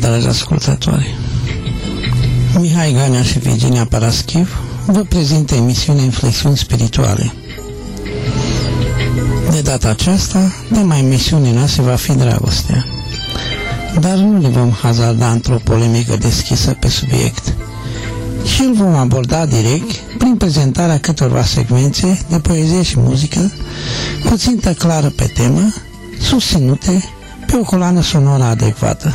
Seara, dragi ascultători! Mihai Ganea și Virginia Paraschiv vă prezintă emisiunea Inflexiuni Spirituale. De data aceasta, tema emisiunii noastre va fi dragostea. Dar nu le vom hazarda într-o polemică deschisă pe subiect, ci îl vom aborda direct prin prezentarea câtorva secvențe de poezie și muzică, cu țintă clară pe temă, susținute pe o coloană sonoră adecvată.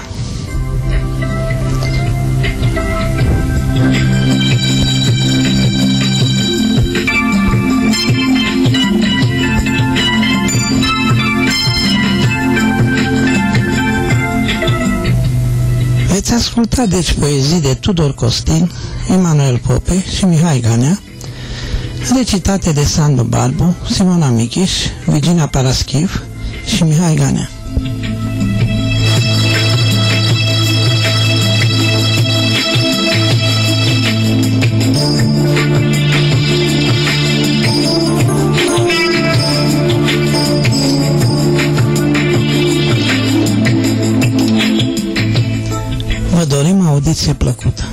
Veți asculta deci poezii de Tudor Costin, Emanuel Pope și Mihai Ganea, recitate de Sandu Barbu, Simona Michiș, Virginia Paraschiv și Mihai Ganea. Audiție plăcută.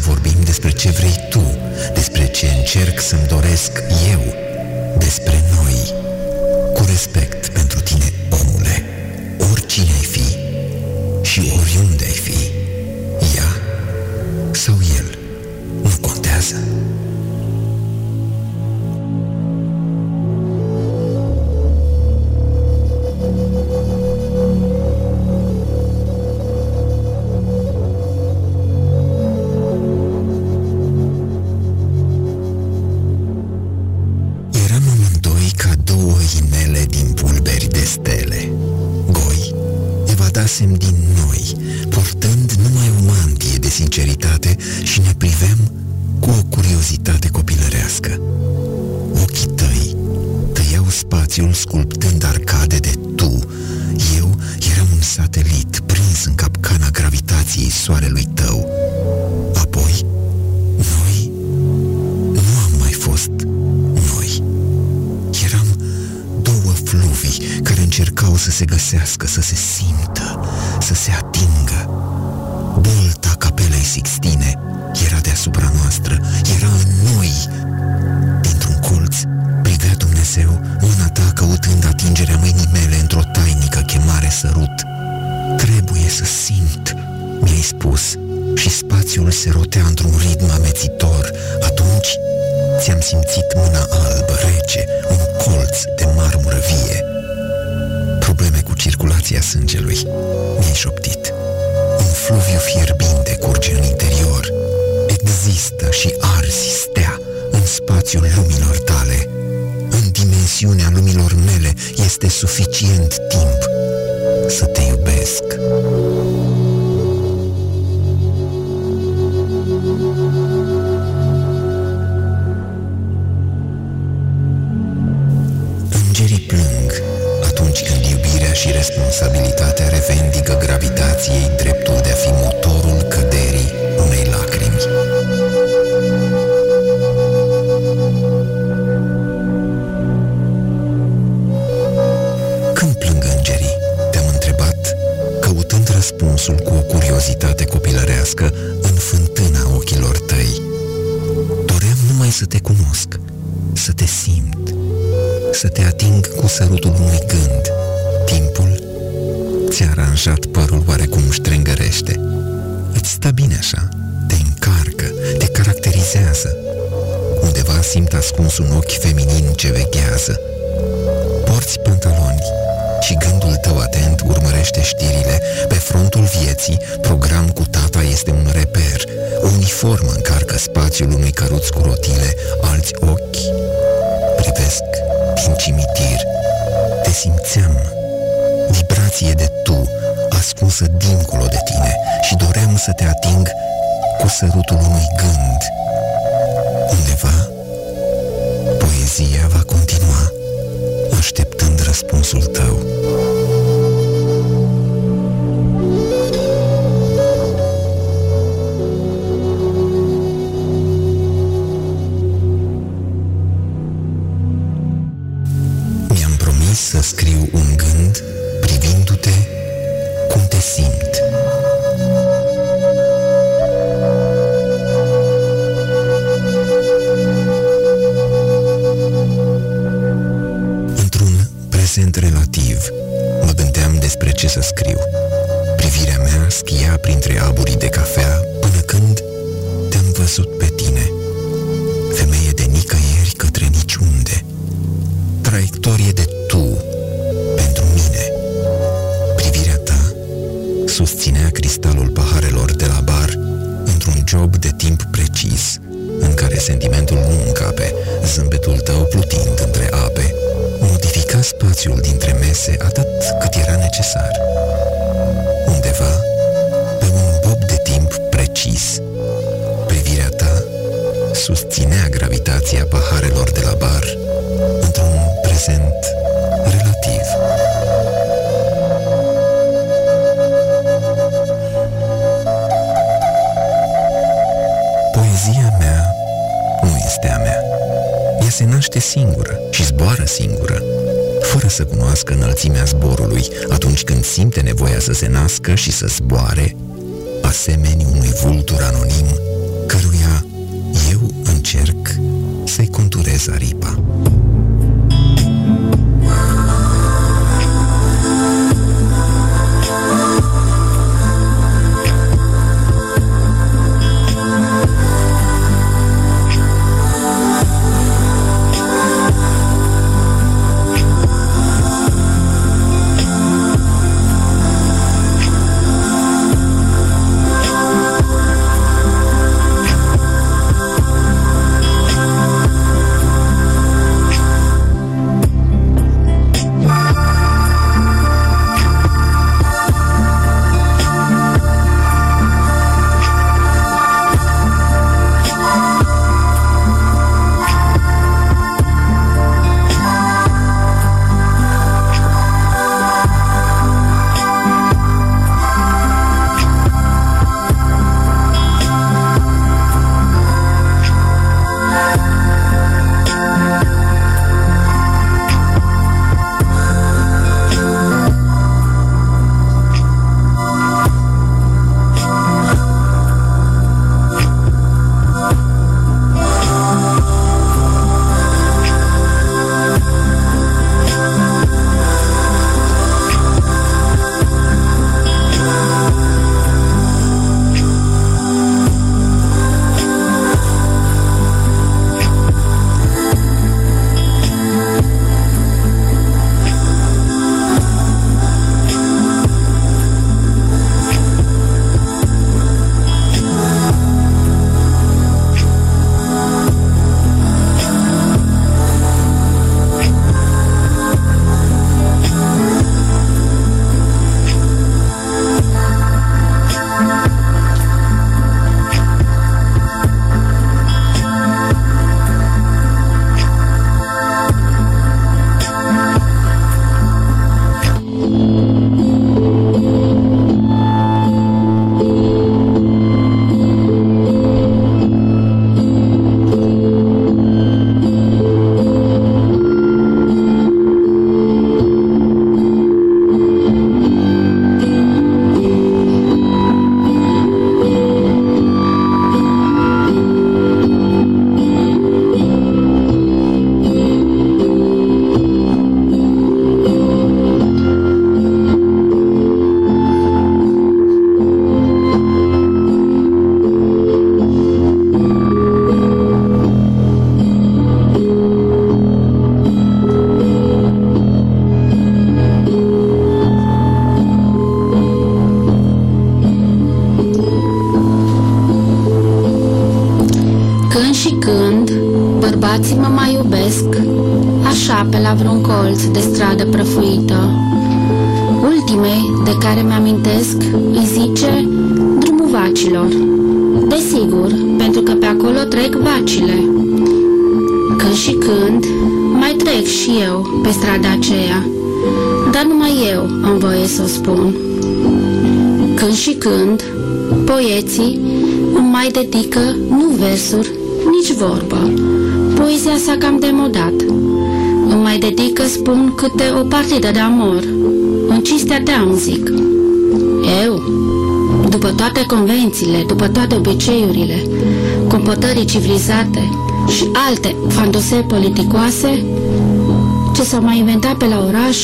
să vorbim despre ce vrei tu, despre ce încerc să-mi doresc eu, despre noi. spațiul lumilor tale. În dimensiunea lumilor mele este suficient timp să te iubesc. Îngerii plâng atunci când iubirea și responsabilitatea revendică gravitației ce vechează. Porți pantaloni și gândul tău atent urmărește știrile pe frontul vieții, program cu tata este un reper, o uniformă încarcă spațiul unui căruț cu rotile, alți ochi privesc din cimitir. Te simțeam, vibrație de tu, ascunsă dincolo de tine și doream să te ating cu sărutul unui gând – naște singură și zboară singură, fără să cunoască înălțimea zborului atunci când simte nevoia să se nască și să zboare, asemeni unui vultur anonim căruia eu încerc să-i conturez aripa. Poeții îmi mai dedică nu versuri, nici vorbă. Poezia s-a cam demodat. Îmi mai dedică, spun, câte o partidă de amor. În cinstea te zic. Eu, după toate convențiile, după toate obiceiurile, compătării civilizate și alte fandose politicoase, ce s-au mai inventat pe la oraș,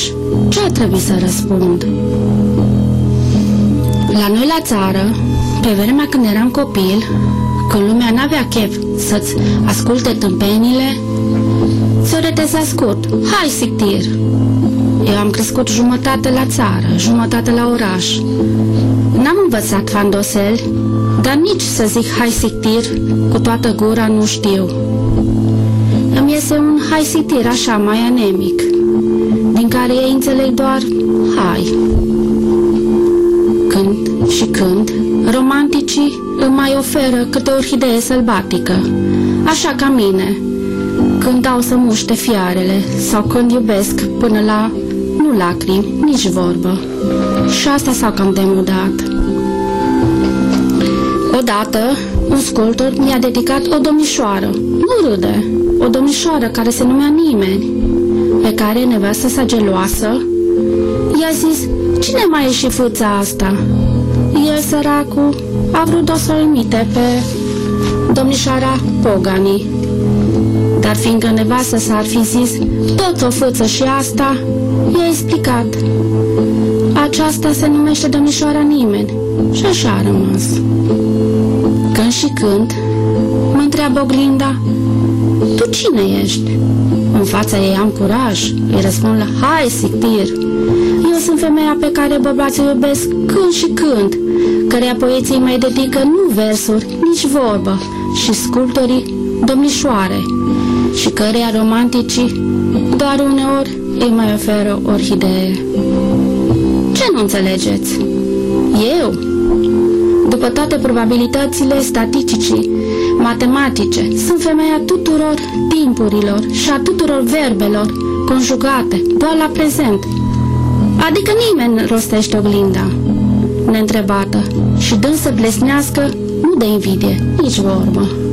ce a trebuit să răspund? La noi la țară, pe vremea când eram copil, când lumea n-avea chef să-ți asculte tâmpenile, ți-o reteza scurt. Hai, sictir! Eu am crescut jumătate la țară, jumătate la oraș. N-am învățat fandosel, dar nici să zic hai sictir cu toată gura nu știu. Îmi iese un hai sictir așa mai anemic, din care ei înțeleg doar hai. Și când romanticii îmi mai oferă câte o orhidee sălbatică, așa ca mine, când dau să muște fiarele sau când iubesc până la nu lacrimi, nici vorbă. Și asta s-a cam demudat. Odată, un sculptor mi-a dedicat o domnișoară, nu râde, o domnișoară care se numea Nimeni, pe care nevastă sa geloasă i-a zis, cine mai e și fâța asta? El, săracul, a vrut o să imite pe domnișoara Pogani. Dar fiindcă nevastă s-ar fi zis, tot o fâță și asta, i-a explicat. Aceasta se numește domnișoara nimeni și așa a rămas. Când și când, mă întreabă oglinda, tu cine ești? În fața ei am curaj, îi răspund la, hai, sictir, eu sunt femeia pe care bărbații o iubesc când și când, căreia poeții mai dedică nu versuri, nici vorbă, și sculptorii domnișoare, și căreia romanticii doar uneori îi mai oferă orhidee. Ce nu înțelegeți? Eu? După toate probabilitățile statisticii, matematice, sunt femeia tuturor timpurilor și a tuturor verbelor conjugate, doar la prezent. Adică nimeni rostește oglinda, neîntrebată, și dând să blesnească, nu de invidie, nici vorbă.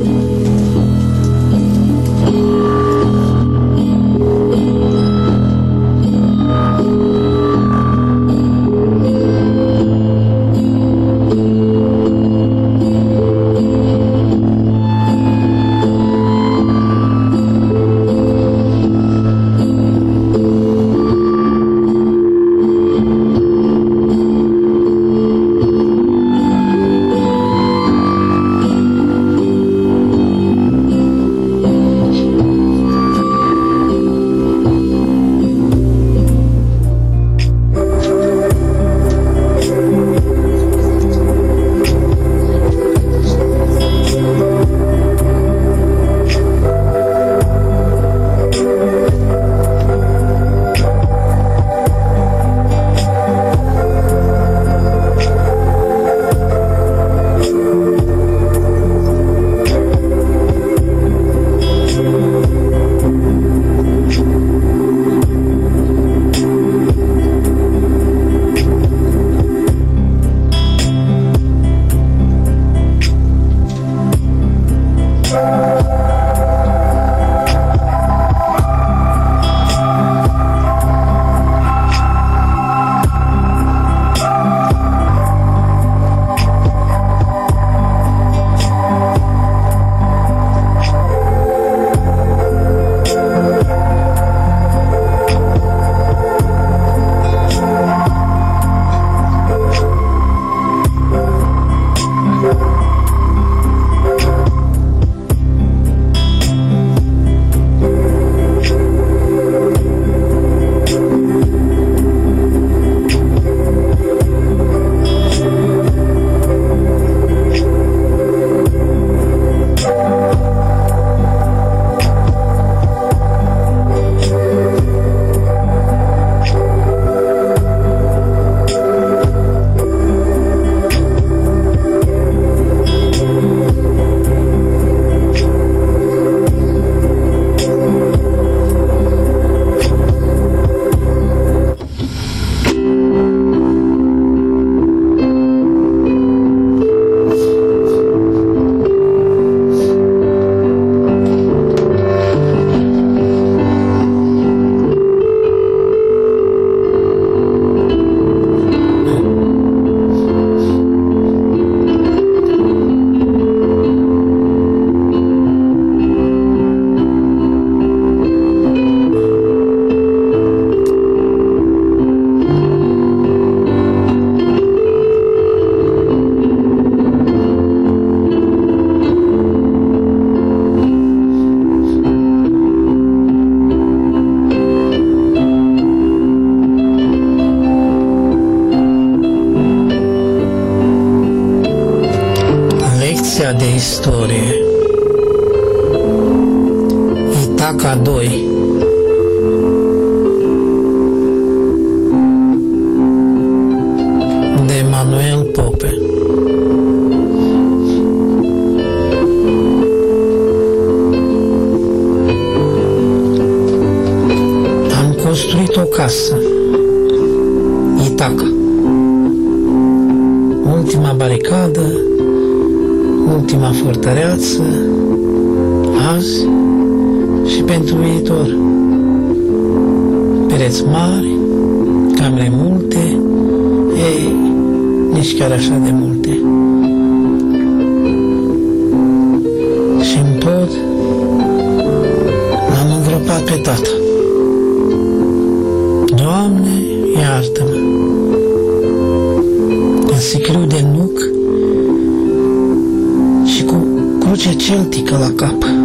ce Celtic na capa.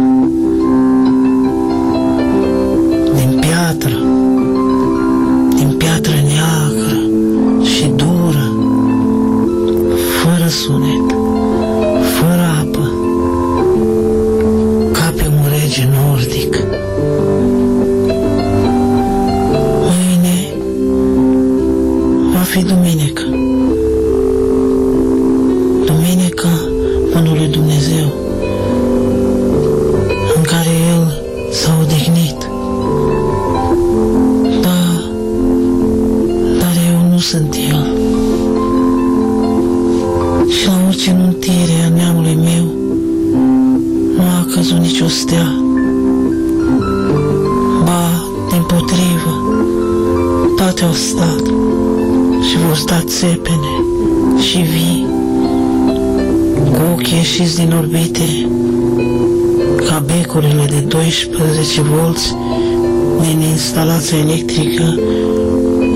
Instalația electrică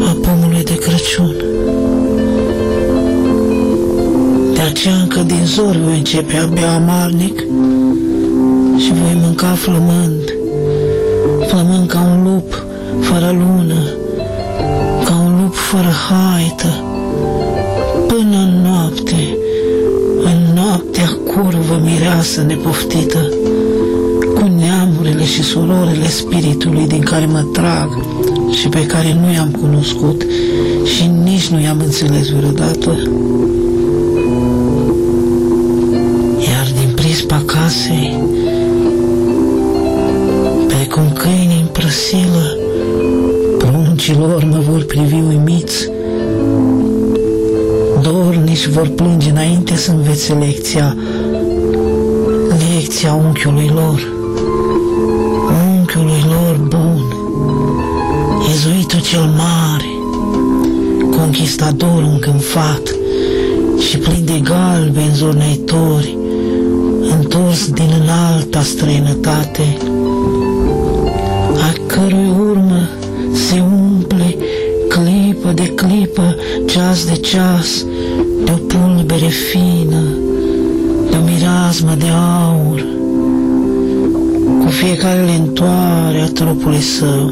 a pomului de Crăciun. De aceea încă din zor voi începe abia amarnic și voi mânca flămând, flămând ca un lup fără lună, ca un lup fără haită, până în noapte, în noaptea curvă mireasă nepoftită, cu neamurile și surorile spiritului din care mă trag și pe care nu i-am cunoscut și nici nu i-am înțeles vreodată. Iar din prispa casei, precum câinii în prăsilă, pruncilor mă vor privi uimiți, dornici vor plânge înainte să învețe lecția, lecția unchiului lor, unchiului lor bun, Iezuitul cel mare, conquistador încânfat și plin de galbeni zornăitori, întors din înalta străinătate, a cărui urmă se umple clipă de clipă, ceas de ceas, de o pulbere fină, de o mireasmă de aur, cu fiecare lentoare a trupului său.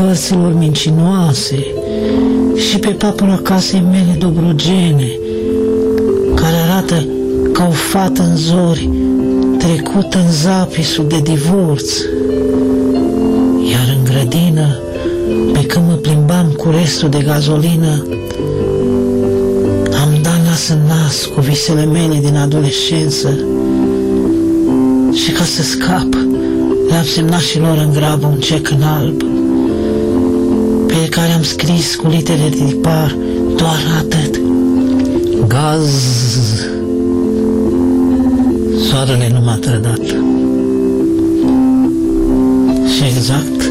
Cărților mincinoase și pe papura casei mele dobrogene, care arată ca o fată în zori, trecută în zapisul de divorț. Iar în grădină, pe când mă plimbam cu restul de gazolină, am dat nas în nas cu visele mele din adolescență și ca să scap, le-am semnat și lor în grabă un cec în alb, pe care am scris cu litere de tipar doar atât. Gaz. Soarele nu m-a trădat. Și exact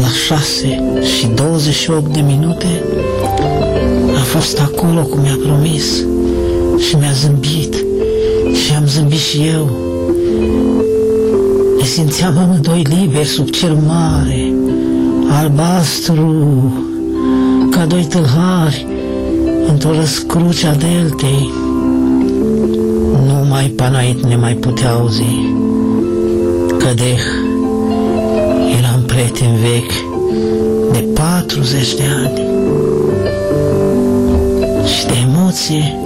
la 6 și 28 de minute, a fost acolo cum mi-a promis și mi-a zâmbit și am zâmbit și eu. Ne simțeam amândoi liberi sub cer mare, albastru, ca doi tâlhari într-o răscruce a deltei. Numai panait ne mai putea auzi. Cădeh, eram prieten vechi de 40 de ani și de emoție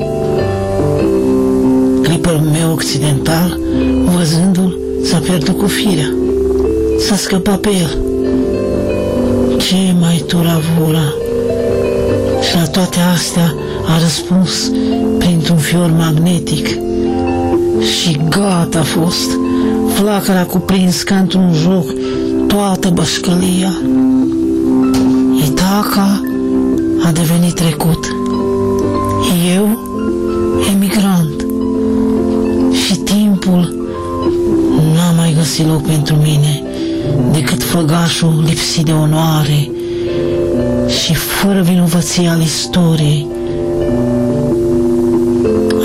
clipul meu occidental, văzându-l, s-a pierdut cu firea. S-a scăpat pe el. Ce mai turavura? Și la toate astea a răspuns printr-un fior magnetic. Și gata a fost. Flacăra a cuprins ca într-un joc toată bășcălia. Itaca a devenit trecut. Eu, emigrant. Și timpul n-a mai găsit loc pentru mine decât făgașul lipsit de onoare și fără vinovăție al istoriei,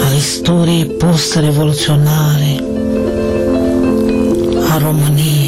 al istoriei post-revoluționare a României.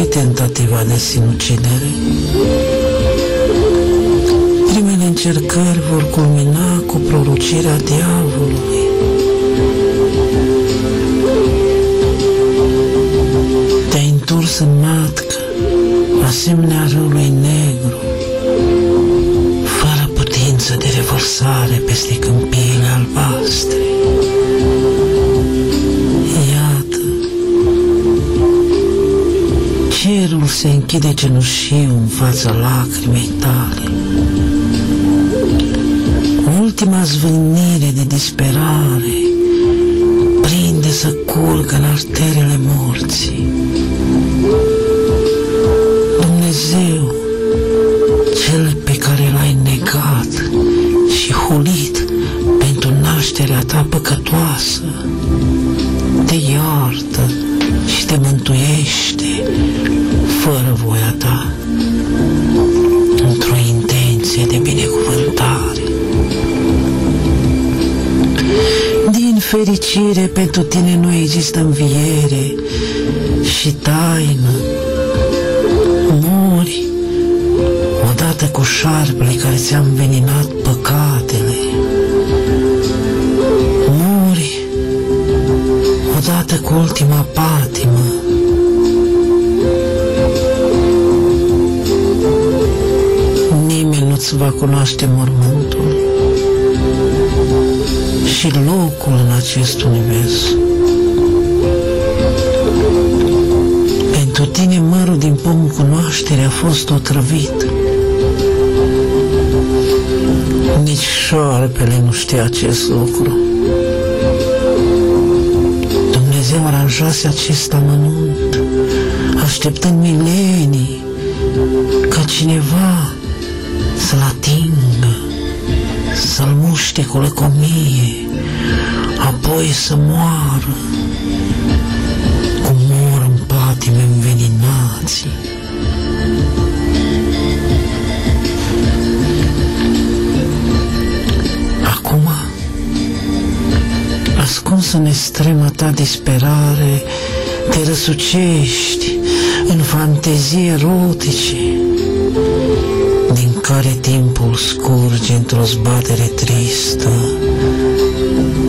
Îți va reuși tentativa de sinucidere. Primele încercări vor culmina cu prorocirea diavolului. Te-ai întors în matcă, asemenea râului negru, fără putință de revărsare peste câmpiile albastre. Cerul se închide cenușiu în fața lacrimei tale. Ultima zvânnire de disperare prinde să curgă în arterele morții. Dumnezeu, cel pe care l-ai negat și hulit pentru nașterea ta păcătoasă, te iartă și te mântuiește fără voia ta, într-o intenție de binecuvântare. Din fericire pentru tine nu există înviere și taină. Mori odată cu șarpele care ți-a înveninat păcatele. Mori odată cu ultima patimă. Nimeni nu-ți va cunoaște mormântul și locul în acest univers. Pentru tine mărul din pomul cunoașterii a fost otrăvit. Nici șoarpele nu știa acest lucru. Dumnezeu aranjase acest amănunt, așteptând milenii ca cineva să-l atingă, să-l muște cu lăcomie, apoi să moară, cum mor în patime înveninații. Acum, ascuns în extrema ta disperare, te răsucești în fantezii erotice, din care timpul scurge într-o zbatere tristă,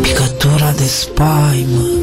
picătura de spaimă.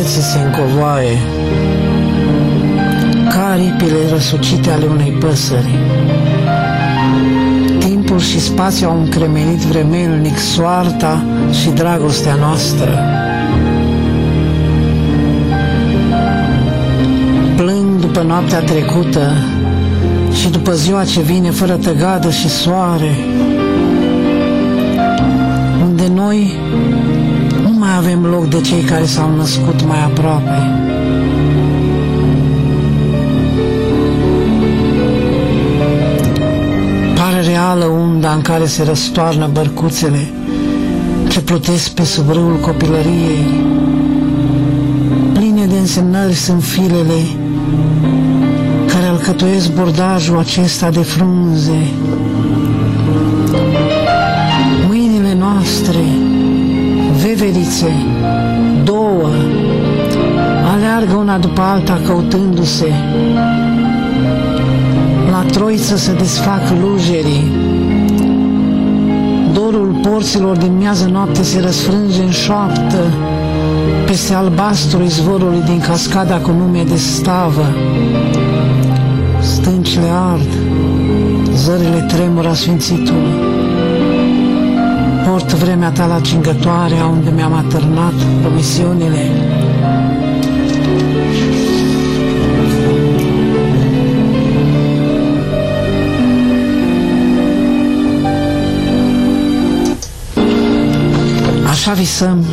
Linia vieții se încovoaie, ca aripile răsucite ale unei păsări. Timpul și spațiul au încremenit vremelnic soarta și dragostea noastră. Plâng după noaptea trecută și după ziua ce vine fără tăgadă și soare, unde noi nu mai avem loc de cei care s-au născut mai aproape. Pare reală unda în care se răstoarnă bărcuțele ce plutesc pe sub râul copilăriei. Pline de însemnări sunt filele care alcătuiesc bordajul acesta de frunze. Veverițe, două, aleargă una după alta căutându-se. La troiță se desfac lujerii. Dorul porților din miază noapte se răsfrânge în șoaptă peste albastru izvorului din cascada cu nume de stavă. Stâncile ard, zările tremură sfințitul. Port vremea ta la cingătoarea unde mi-am atârnat promisiunile. Așa visăm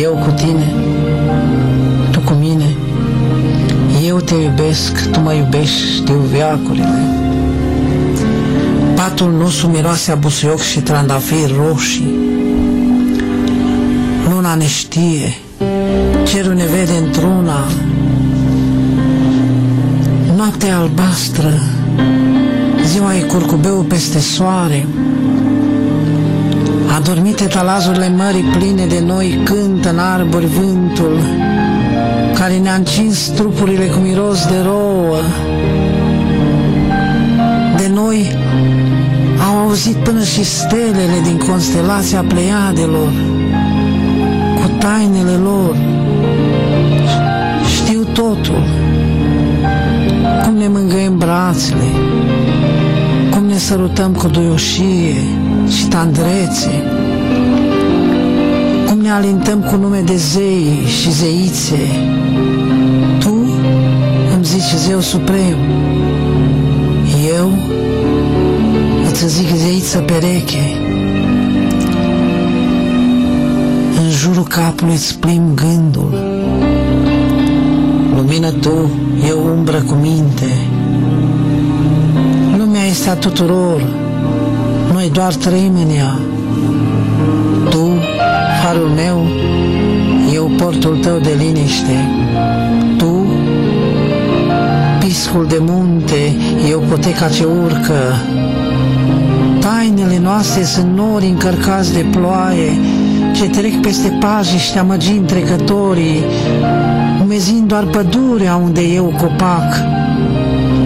eu cu tine, tu cu mine. Eu te iubesc, tu mă iubești, știu viacurile. Patul nostru miroase a busuioc și trandafiri roșii. Luna ne știe, cerul ne vede într-una. Noaptea e albastră, ziua e curcubeu peste soare. Adormite talazurile mării pline de noi cântă în arbori vântul, care ne-a încins trupurile cu miros de rouă. De noi au auzit până și stelele din constelația pleiadelor, cu tainele lor. Știu totul, cum ne mângâiem brațele, cum ne sărutăm cu duioșie și tandrețe, cum ne alintăm cu nume de zei și zeițe. Tu îmi zici zeu suprem, eu îți zic zeiță pereche. În jurul capului îți plim gândul, lumină tu, eu umbră cu minte. Lumea este a tuturor, noi doar trăim în ea. Tu, farul meu, eu portul tău de liniște. Tu, piscul de munte, eu poteca ce urcă. Tainele noastre sunt nori încărcați de ploaie, ce trec peste pajiște amăgind trecătorii, umezind doar pădurea unde eu copac.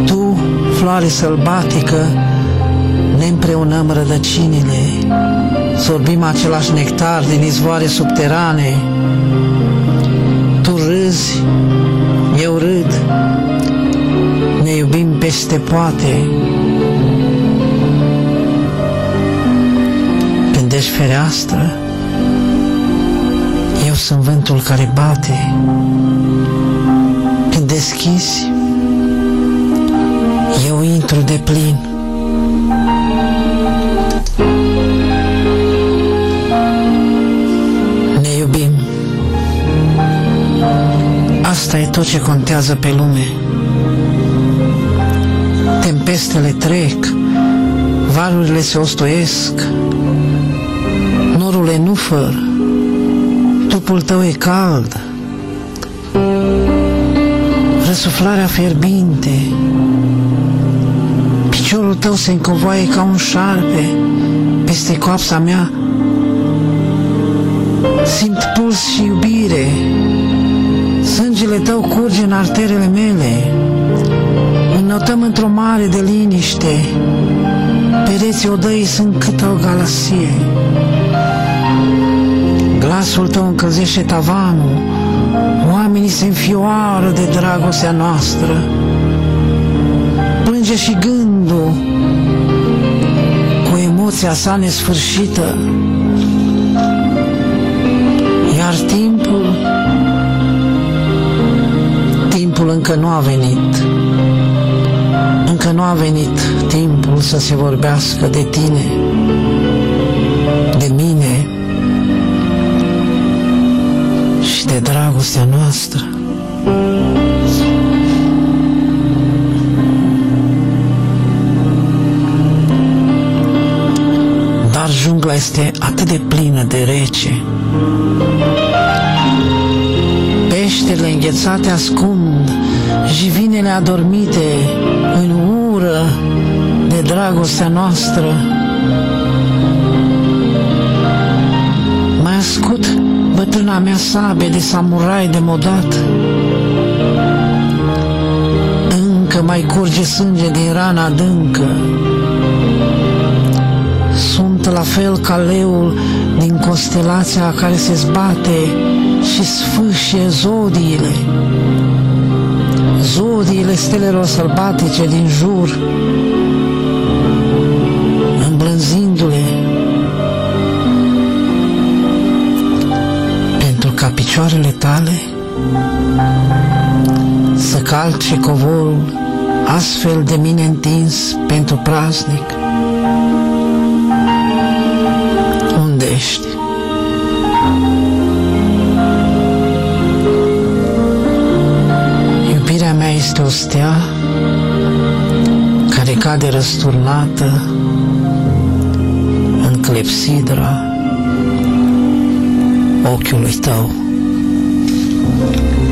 Tu, floare sălbatică, ne împreunăm rădăcinile, sorbim același nectar din izvoare subterane. Tu râzi, eu râd, ne iubim peste poate. Fereastră, eu sunt vântul care bate. Când deschizi, eu intru de plin. Ne iubim. Asta e tot ce contează pe lume. Tempestele trec, valurile se ostoiesc, norul e nufăr, trupul tău e cald, răsuflarea fierbinte, piciorul tău se încovoaie ca un șarpe peste coapsa mea Simt puls și iubire. Sângele tău curge în arterele mele. Înnotăm într-o mare de liniște. Pereții odăii sunt cât o galaxie. Glasul tău încălzește tavanul. Oamenii se înfioară de dragostea noastră. Plânge și gândul cu emoția sa nesfârșită. Iar timpul, timpul încă nu a venit. Încă nu a venit timpul să se vorbească de tine, de mine de dragostea noastră. Dar jungla este atât de plină de rece. Peștele înghețate ascund jivinele adormite în ură de dragostea noastră. Mai ascut bătrâna mea sabie de samurai de modat. Încă mai curge sânge din rana adâncă. Sunt la fel ca leul din constelația care se zbate și sfâșie zodiile. Zodiile stelelor sălbatice din jur, picioarele tale să calce covorul astfel de mine întins pentru praznic. Unde ești? Iubirea mea este o stea care cade răsturnată în clepsidra ochiului tău. Thank you.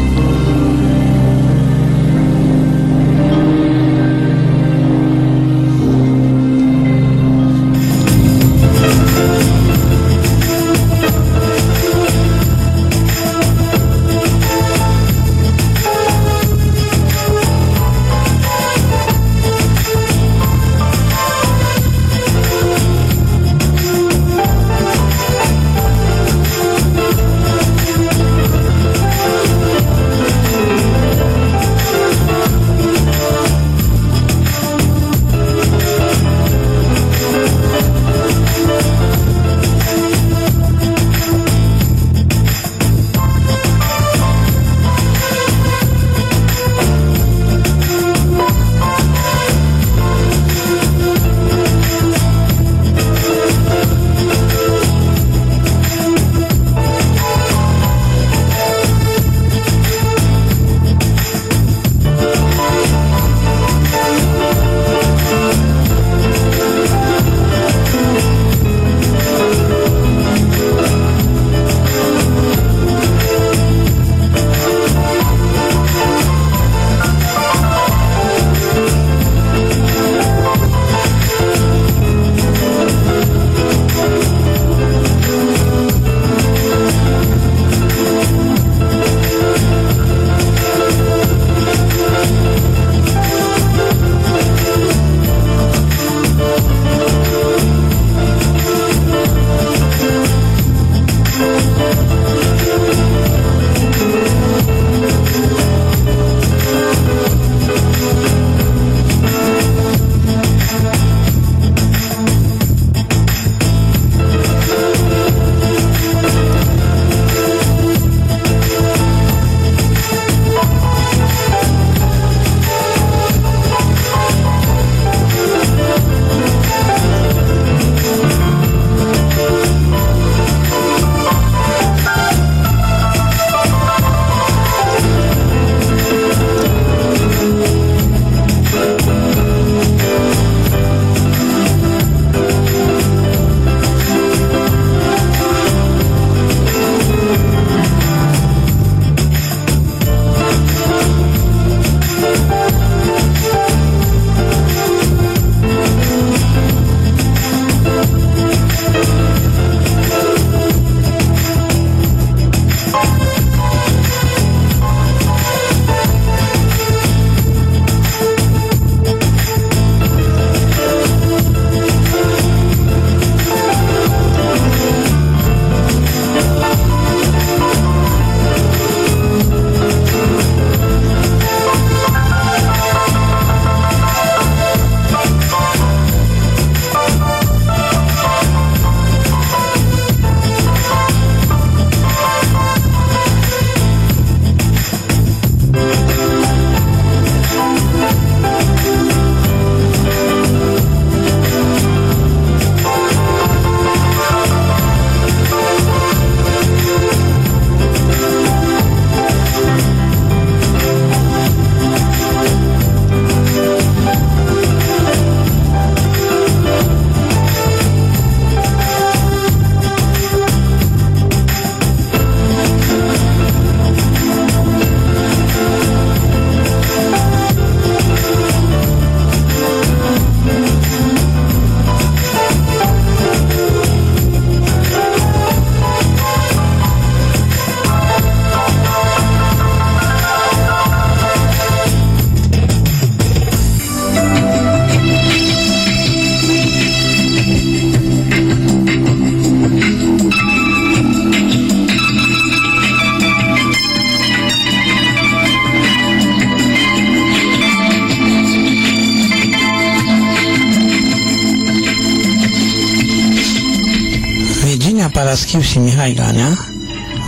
Paraschiv și Mihai Ganea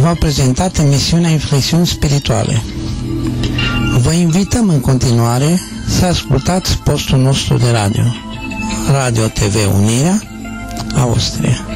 v-au prezentat emisiunea Inflexiuni Spirituale. Vă invităm în continuare să ascultați postul nostru de radio, Radio TV Unirea, Austria.